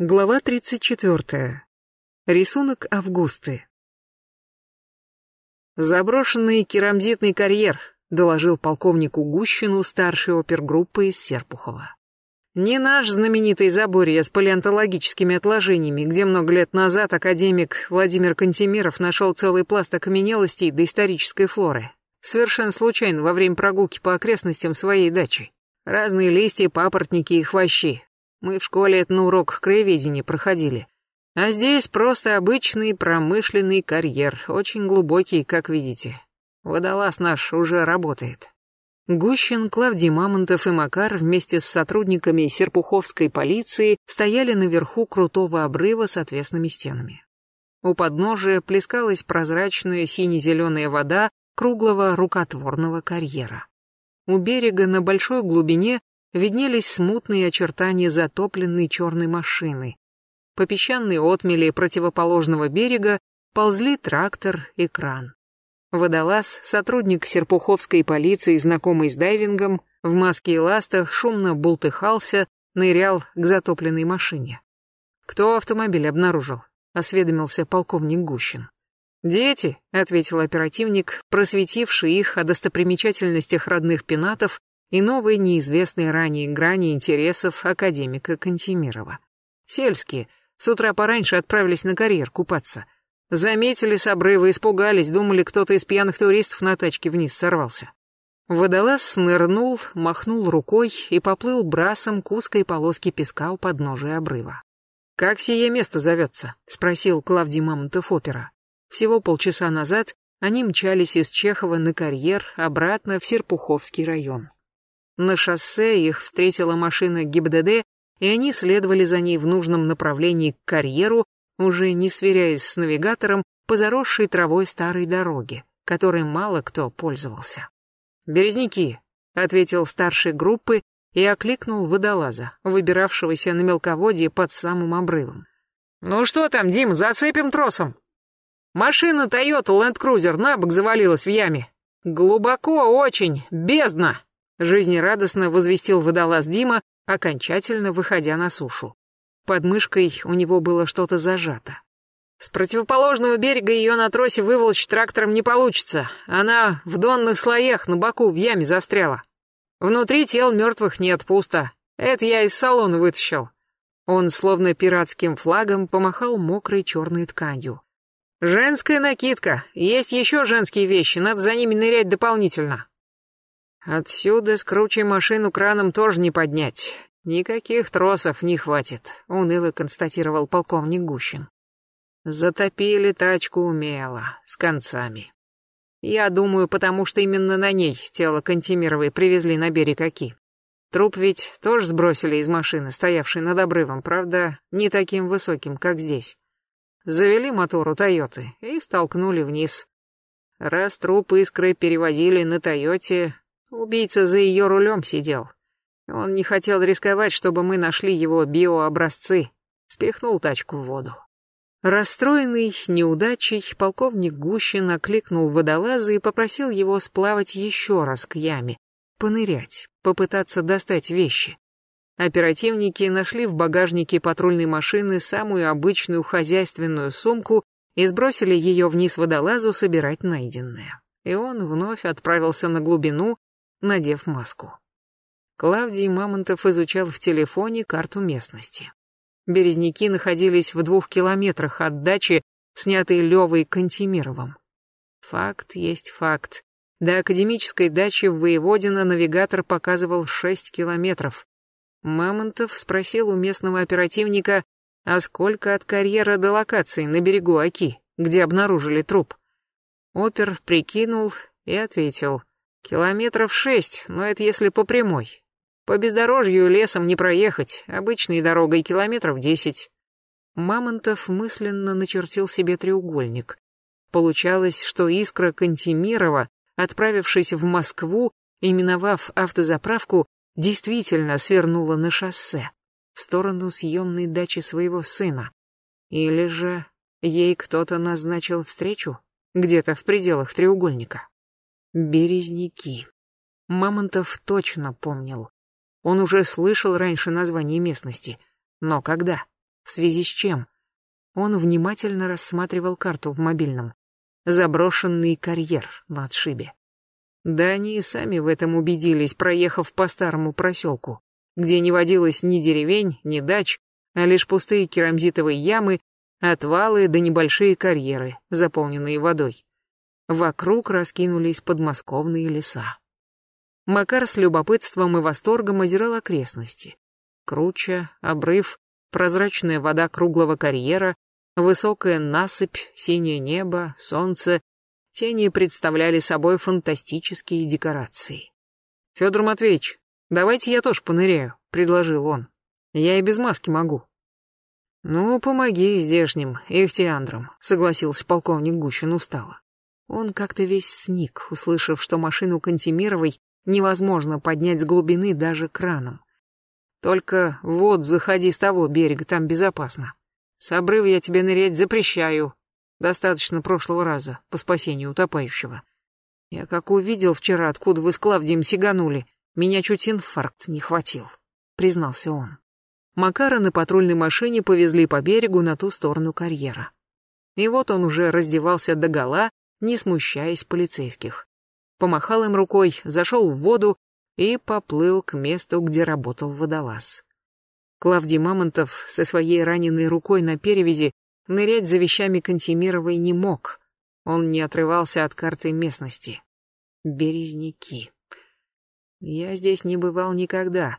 Глава 34. Рисунок Августы. «Заброшенный керамзитный карьер», — доложил полковнику Гущину старший опергруппы из Серпухова. «Не наш знаменитый заборье с палеонтологическими отложениями, где много лет назад академик Владимир Кантемиров нашел целый пласт окаменелостей доисторической флоры. Совершенно случайно во время прогулки по окрестностям своей дачи. Разные листья, папоротники и хвощи, мы в школе это на урок краеведения проходили. А здесь просто обычный промышленный карьер, очень глубокий, как видите. Водолаз наш уже работает. Гущин, Клавдий Мамонтов и Макар вместе с сотрудниками Серпуховской полиции стояли наверху крутого обрыва с отвесными стенами. У подножия плескалась прозрачная сине-зеленая вода круглого рукотворного карьера. У берега на большой глубине виднелись смутные очертания затопленной черной машины. По песчаной отмели противоположного берега ползли трактор и кран. Водолаз, сотрудник Серпуховской полиции, знакомый с дайвингом, в маске и ластах шумно бултыхался, нырял к затопленной машине. «Кто автомобиль обнаружил?» — осведомился полковник Гущин. «Дети», — ответил оперативник, просветивший их о достопримечательностях родных пенатов и новые неизвестные ранее грани интересов академика Кантемирова. Сельские, с утра пораньше отправились на карьер купаться. Заметили с обрыва, испугались, думали, кто-то из пьяных туристов на тачке вниз сорвался. Водолаз снырнул, махнул рукой и поплыл брасом к узкой полоске песка у подножия обрыва. «Как сие место зовется?» — спросил Клавдий Мамонтов опера. Всего полчаса назад они мчались из Чехова на карьер обратно в Серпуховский район. На шоссе их встретила машина ГИБДД, и они следовали за ней в нужном направлении к карьеру, уже не сверяясь с навигатором по заросшей травой старой дороге, которой мало кто пользовался. «Березники», — ответил старший группы и окликнул водолаза, выбиравшегося на мелководье под самым обрывом. «Ну что там, Дим, зацепим тросом?» «Машина Toyota Land Cruiser на бок завалилась в яме. Глубоко очень, бездна!» Жизнерадостно возвестил водолаз Дима, окончательно выходя на сушу. Под мышкой у него было что-то зажато. С противоположного берега ее на тросе выволочь трактором не получится. Она в донных слоях на боку в яме застряла. Внутри тел мертвых нет, пусто. Это я из салона вытащил. Он, словно пиратским флагом, помахал мокрой черной тканью. «Женская накидка. Есть еще женские вещи, надо за ними нырять дополнительно. Отсюда с кручей машину краном тоже не поднять. Никаких тросов не хватит, уныло констатировал полковник Гущин. Затопили тачку умело, с концами. Я думаю, потому что именно на ней тело Кантемировой привезли на берег Оки. Труп ведь тоже сбросили из машины, стоявшей над обрывом, правда, не таким высоким, как здесь. Завели мотор у Тойоты и столкнули вниз. Раз труп искры перевозили на Тойоте, Убийца за ее рулем сидел. Он не хотел рисковать, чтобы мы нашли его биообразцы. Спихнул тачку в воду. Расстроенный неудачей, полковник Гущин окликнул водолаза и попросил его сплавать еще раз к яме, понырять, попытаться достать вещи. Оперативники нашли в багажнике патрульной машины самую обычную хозяйственную сумку и сбросили ее вниз водолазу собирать найденное. И он вновь отправился на глубину, надев маску. Клавдий Мамонтов изучал в телефоне карту местности. Березняки находились в двух километрах от дачи, снятой Левой Кантемировым. Факт есть факт. До академической дачи в Воеводино навигатор показывал шесть километров. Мамонтов спросил у местного оперативника, а сколько от карьера до локации на берегу Оки, где обнаружили труп. Опер прикинул и ответил. Километров шесть, но это если по прямой. По бездорожью лесом не проехать, обычной дорогой километров десять. Мамонтов мысленно начертил себе треугольник. Получалось, что искра Кантемирова, отправившись в Москву и миновав автозаправку, действительно свернула на шоссе, в сторону съемной дачи своего сына. Или же ей кто-то назначил встречу где-то в пределах треугольника. Березники. Мамонтов точно помнил. Он уже слышал раньше название местности. Но когда? В связи с чем? Он внимательно рассматривал карту в мобильном. Заброшенный карьер на отшибе. Да они и сами в этом убедились, проехав по старому проселку, где не водилось ни деревень, ни дач, а лишь пустые керамзитовые ямы, отвалы да небольшие карьеры, заполненные водой. Вокруг раскинулись подмосковные леса. Макар с любопытством и восторгом озирал окрестности. Круча, обрыв, прозрачная вода круглого карьера, высокая насыпь, синее небо, солнце. Тени представляли собой фантастические декорации. «Федор Матвеевич, давайте я тоже поныряю», — предложил он. «Я и без маски могу». «Ну, помоги здешним ихтиандрам», — согласился полковник Гущин устало. Он как-то весь сник, услышав, что машину Кантемировой невозможно поднять с глубины даже краном. Только вот заходи с того берега, там безопасно. С обрыва я тебе нырять запрещаю. Достаточно прошлого раза, по спасению утопающего. Я как увидел вчера, откуда вы с Клавдием сиганули, меня чуть инфаркт не хватил, признался он. Макара на патрульной машине повезли по берегу на ту сторону карьера. И вот он уже раздевался догола, не смущаясь полицейских помахал им рукой, зашел в воду и поплыл к месту, где работал водолаз. Клавдий Мамонтов со своей раненой рукой на перевязи нырять за вещами Кантемировой не мог. Он не отрывался от карты местности. Березники. Я здесь не бывал никогда,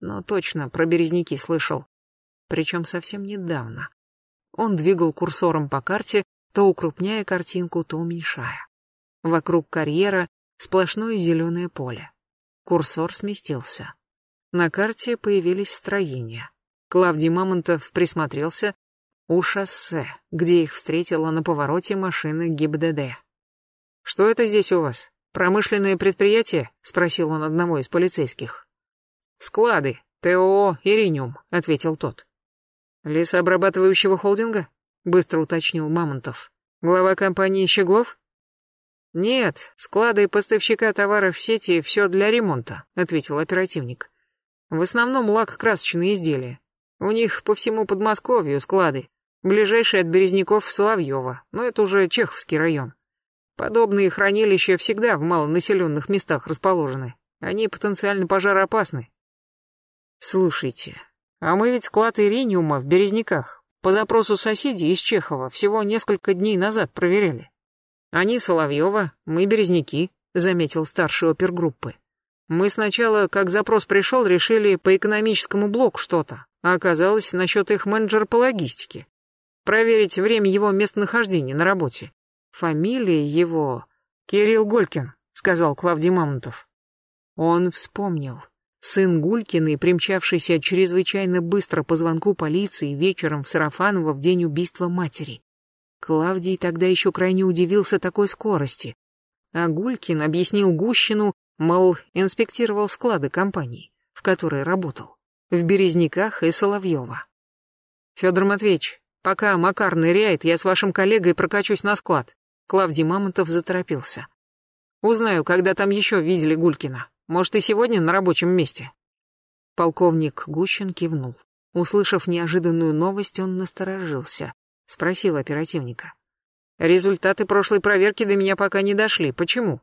но точно про березники слышал. Причем совсем недавно. Он двигал курсором по карте, то укрупняя картинку, то уменьшая. Вокруг карьера сплошное зеленое поле. Курсор сместился. На карте появились строения. Клавдий Мамонтов присмотрелся у шоссе, где их встретила на повороте машина ГИБДД. «Что это здесь у вас? Промышленное предприятие?» — спросил он одного из полицейских. «Склады. ТОО «Ириниум», — ответил тот. «Лесообрабатывающего холдинга?» — быстро уточнил Мамонтов. «Глава компании Щеглов?» «Нет, склады поставщика товаров в сети все для ремонта», — ответил оперативник. «В основном лак-красочные изделия. У них по всему Подмосковью склады. Ближайший от Березняков Соловьева, но это уже Чеховский район. Подобные хранилища всегда в малонаселенных местах расположены. Они потенциально пожароопасны. Слушайте, а мы ведь склад ирениума в Березняках по запросу соседей из Чехова всего несколько дней назад проверяли. Они Соловьева, мы Березняки, заметил старший опергруппы. Мы сначала, как запрос пришел, решили по экономическому блоку что-то, а оказалось насчет их менеджера по логистике. Проверить время его местонахождения на работе. Фамилия его... Кирилл Голькин, сказал Клавдий Мамонтов. Он вспомнил. Сын Гулькиной, примчавшийся чрезвычайно быстро по звонку полиции вечером в Сарафаново в день убийства матери. Клавдий тогда еще крайне удивился такой скорости. А Гулькин объяснил Гущину, мол, инспектировал склады компании, в которой работал, в Березняках и Соловьева. Федор Матвеевич, пока Макар ныряет, я с вашим коллегой прокачусь на склад. Клавдий Мамонтов заторопился. Узнаю, когда там еще видели Гулькина. Может, и сегодня на рабочем месте. Полковник Гущин кивнул. Услышав неожиданную новость, он насторожился. Спросил оперативника. Результаты прошлой проверки до меня пока не дошли. Почему?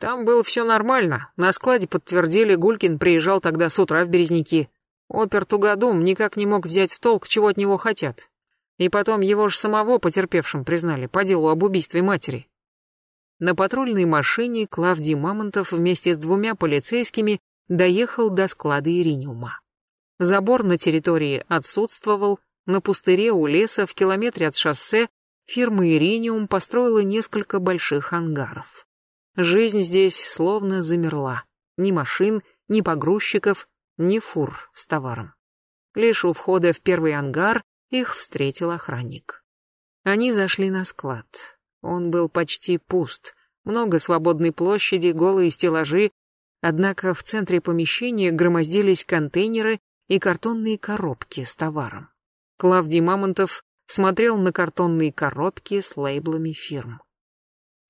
Там было все нормально. На складе подтвердили, Гулькин приезжал тогда с утра в Березники. Опер Тугодум никак не мог взять в толк, чего от него хотят. И потом его же самого потерпевшим признали по делу об убийстве матери. На патрульной машине Клавдий Мамонтов вместе с двумя полицейскими доехал до склада Ириниума. Забор на территории отсутствовал, на пустыре у леса в километре от шоссе фирма «Ириниум» построила несколько больших ангаров. Жизнь здесь словно замерла. Ни машин, ни погрузчиков, ни фур с товаром. Лишь у входа в первый ангар их встретил охранник. Они зашли на склад. Он был почти пуст. Много свободной площади, голые стеллажи. Однако в центре помещения громоздились контейнеры и картонные коробки с товаром. Клавдий Мамонтов смотрел на картонные коробки с лейблами фирм.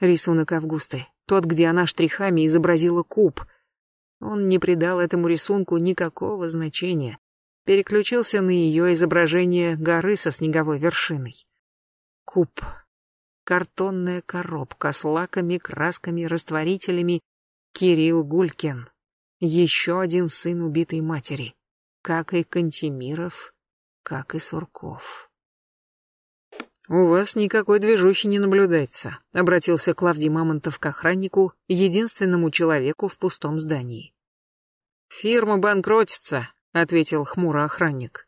Рисунок Августы, тот, где она штрихами изобразила куб. Он не придал этому рисунку никакого значения. переключился на ее изображение горы со снеговой вершиной. Куб. Картонная коробка с лаками, красками, растворителями. Кирилл Гулькин. Еще один сын убитой матери. Как и Кантемиров, как и Сурков. «У вас никакой движухи не наблюдается», — обратился Клавдий Мамонтов к охраннику, единственному человеку в пустом здании. «Фирма банкротится», — ответил хмуро охранник.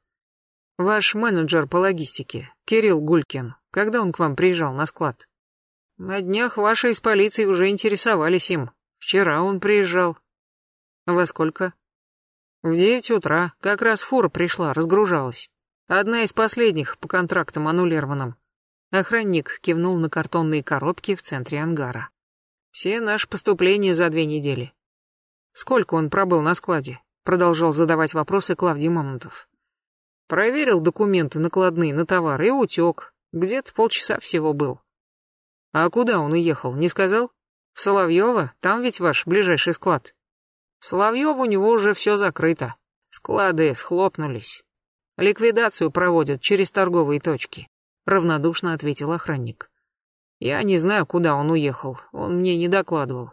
«Ваш менеджер по логистике, Кирилл Гулькин, когда он к вам приезжал на склад?» «На днях ваши из полиции уже интересовались им. Вчера он приезжал». «Во сколько?» «В девять утра. Как раз фура пришла, разгружалась. Одна из последних по контрактам аннулированным. Охранник кивнул на картонные коробки в центре ангара. Все наши поступления за две недели. Сколько он пробыл на складе? Продолжал задавать вопросы Клавдий Мамонтов. Проверил документы накладные на товар и утек. Где-то полчаса всего был. А куда он уехал, не сказал? В Соловьево? Там ведь ваш ближайший склад. В Соловьево у него уже все закрыто. Склады схлопнулись. Ликвидацию проводят через торговые точки равнодушно ответил охранник. Я не знаю, куда он уехал, он мне не докладывал.